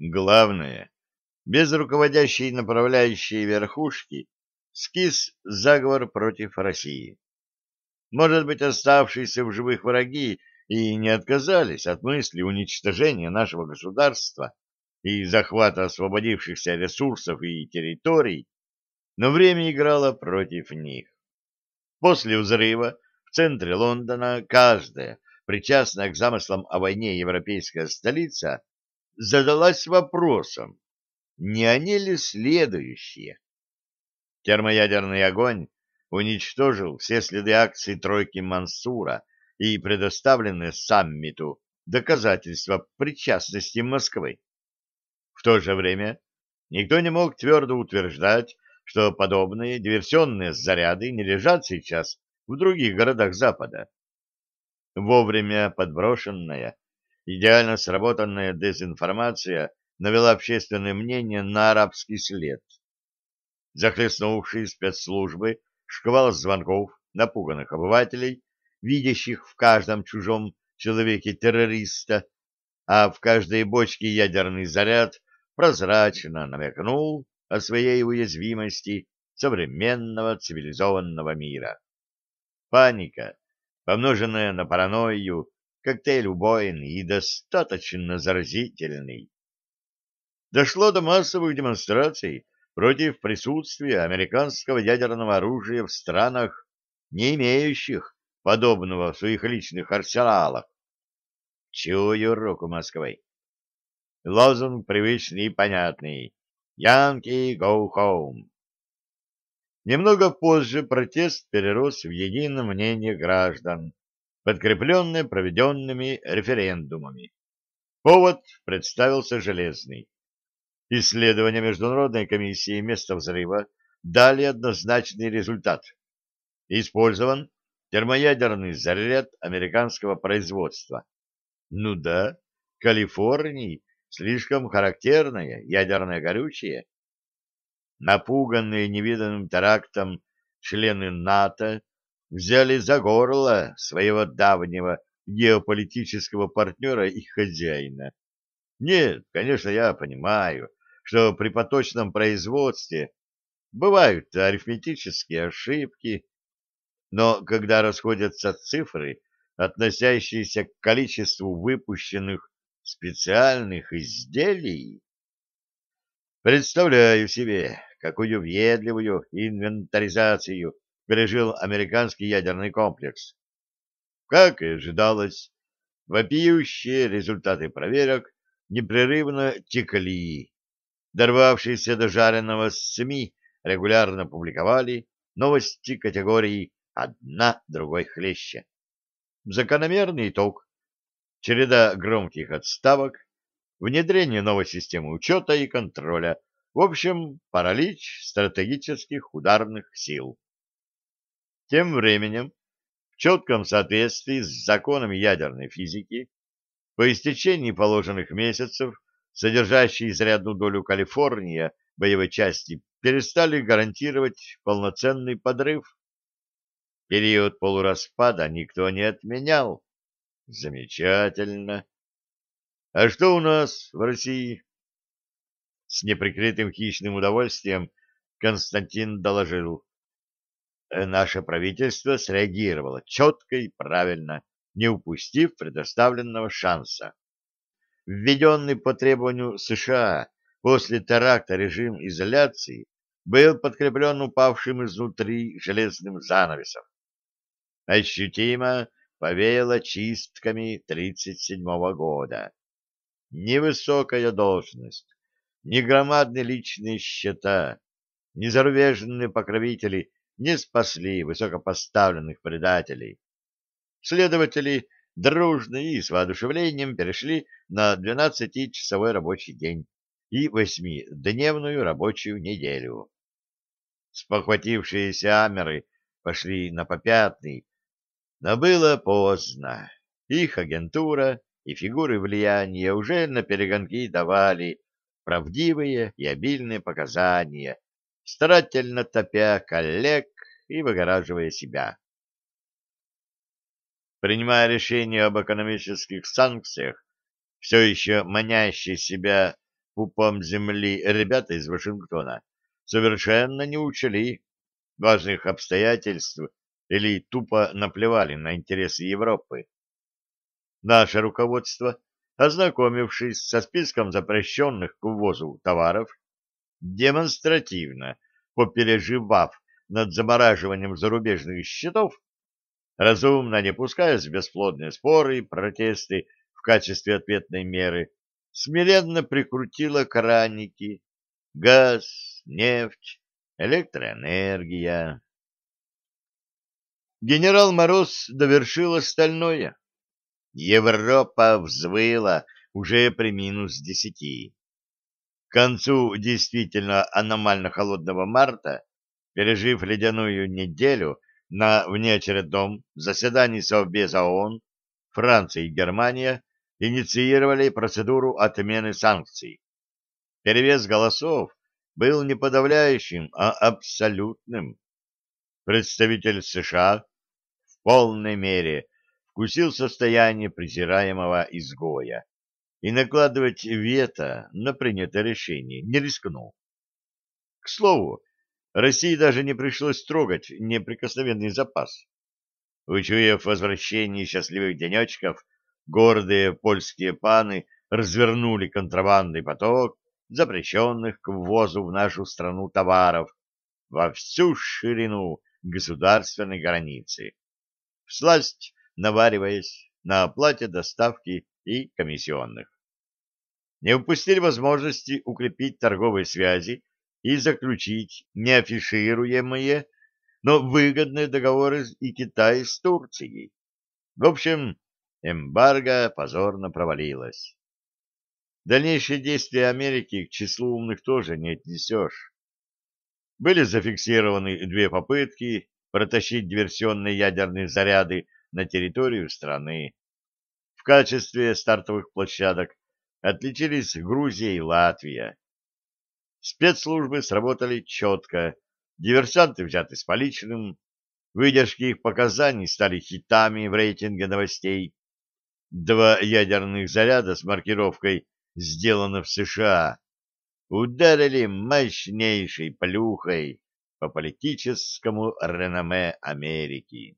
Главное, без руководящей и направляющей верхушки скис заговор против России. Может быть, оставшиеся в живых враги и не отказались от мысли уничтожения нашего государства и захвата освободившихся ресурсов и территорий, но время играло против них. После взрыва в центре Лондона каждая, причастная к замыслам о войне европейская столица, задалась вопросом, не они ли следующие? Термоядерный огонь уничтожил все следы акций тройки Мансура и предоставленные саммиту доказательства причастности Москвы. В то же время никто не мог твердо утверждать, что подобные диверсионные заряды не лежат сейчас в других городах Запада. Вовремя подброшенная, идеально сработанная дезинформация навела общественное мнение на арабский след. Захлестнувшие спецслужбы шквал звонков напуганных обывателей, видящих в каждом чужом человеке террориста, а в каждой бочке ядерный заряд прозрачно намекнул о своей уязвимости современного цивилизованного мира. Паника, помноженная на паранойю, коктейль убойный и достаточно заразительный. Дошло до массовых демонстраций против присутствия американского ядерного оружия в странах, не имеющих подобного в своих личных арсеналах. Чую руку Москвы. Лозунг привычный и понятный. «Янки, go home!» Немного позже протест перерос в единое мнение граждан, подкрепленное проведенными референдумами. Повод представился железный. Исследования Международной комиссии места взрыва дали однозначный результат. Использован термоядерный заряд американского производства. Ну да, Калифорнии слишком характерное ядерное горючее. Напуганные невиданным терактом члены НАТО взяли за горло своего давнего геополитического партнера и хозяина. Нет, конечно, я понимаю, что при поточном производстве бывают арифметические ошибки, но когда расходятся цифры, относящиеся к количеству выпущенных специальных изделий? Представляю себе, какую въедливую инвентаризацию пережил американский ядерный комплекс. Как и ожидалось, вопиющие результаты проверок непрерывно текли. Дорвавшиеся до жареного СМИ регулярно публиковали новости категории «одна другой хлеще». Закономерный итог череда громких отставок, внедрение новой системы учета и контроля, в общем, паралич стратегических ударных сил. Тем временем, в четком соответствии с законами ядерной физики, по истечении положенных месяцев, содержащие изрядную долю Калифорния боевой части перестали гарантировать полноценный подрыв. Период полураспада никто не отменял, Замечательно. А что у нас в России? С неприкрытым хищным удовольствием Константин доложил. «Э, наше правительство среагировало четко и правильно, не упустив предоставленного шанса. Введенный по требованию США после теракта режим изоляции был подкреплен упавшим изнутри железным занавесом. Ощутимо повеяло чистками 37-го года. Ни высокая должность, ни громадные личные счета, ни зарубежные покровители не спасли высокопоставленных предателей. Следователи дружно и с воодушевлением перешли на 12-часовой рабочий день и восьмидневную рабочую неделю. Спохватившиеся амеры пошли на попятный, но было поздно. Их агентура и фигуры влияния уже на перегонки давали правдивые и обильные показания, старательно топя коллег и выгораживая себя. Принимая решение об экономических санкциях, все еще манящий себя пупом земли ребята из Вашингтона совершенно не учли важных обстоятельств или тупо наплевали на интересы Европы. Наше руководство, ознакомившись со списком запрещенных к ввозу товаров, демонстративно попереживав над замораживанием зарубежных счетов, разумно не пускаясь в бесплодные споры и протесты в качестве ответной меры, смиренно прикрутила краники, газ, нефть, электроэнергия. Генерал Мороз довершил остальное. Европа взвыла уже при минус десяти. К концу действительно аномально холодного марта, пережив ледяную неделю на внеочередном заседании Совбеза ООН, Франция и Германия инициировали процедуру отмены санкций. Перевес голосов был не подавляющим, а абсолютным. Представитель США в полной мере вкусил состояние презираемого изгоя и накладывать вето на принятое решение не рискнул. К слову, России даже не пришлось трогать неприкосновенный запас. Учуяв возвращение счастливых денечков, гордые польские паны развернули контрабандный поток запрещенных к ввозу в нашу страну товаров во всю ширину государственной границы, всласть навариваясь на оплате доставки и комиссионных. Не упустили возможности укрепить торговые связи и заключить неафишируемые, но выгодные договоры и Китая с Турцией. В общем, эмбарго позорно провалилось. Дальнейшие действия Америки к числу умных тоже не отнесешь. Были зафиксированы две попытки протащить диверсионные ядерные заряды на территорию страны. В качестве стартовых площадок отличились Грузия и Латвия. Спецслужбы сработали четко, диверсанты взяты с поличным, выдержки их показаний стали хитами в рейтинге новостей. Два ядерных заряда с маркировкой «Сделано в США» ударили мощнейшей плюхой по политическому реноме Америки.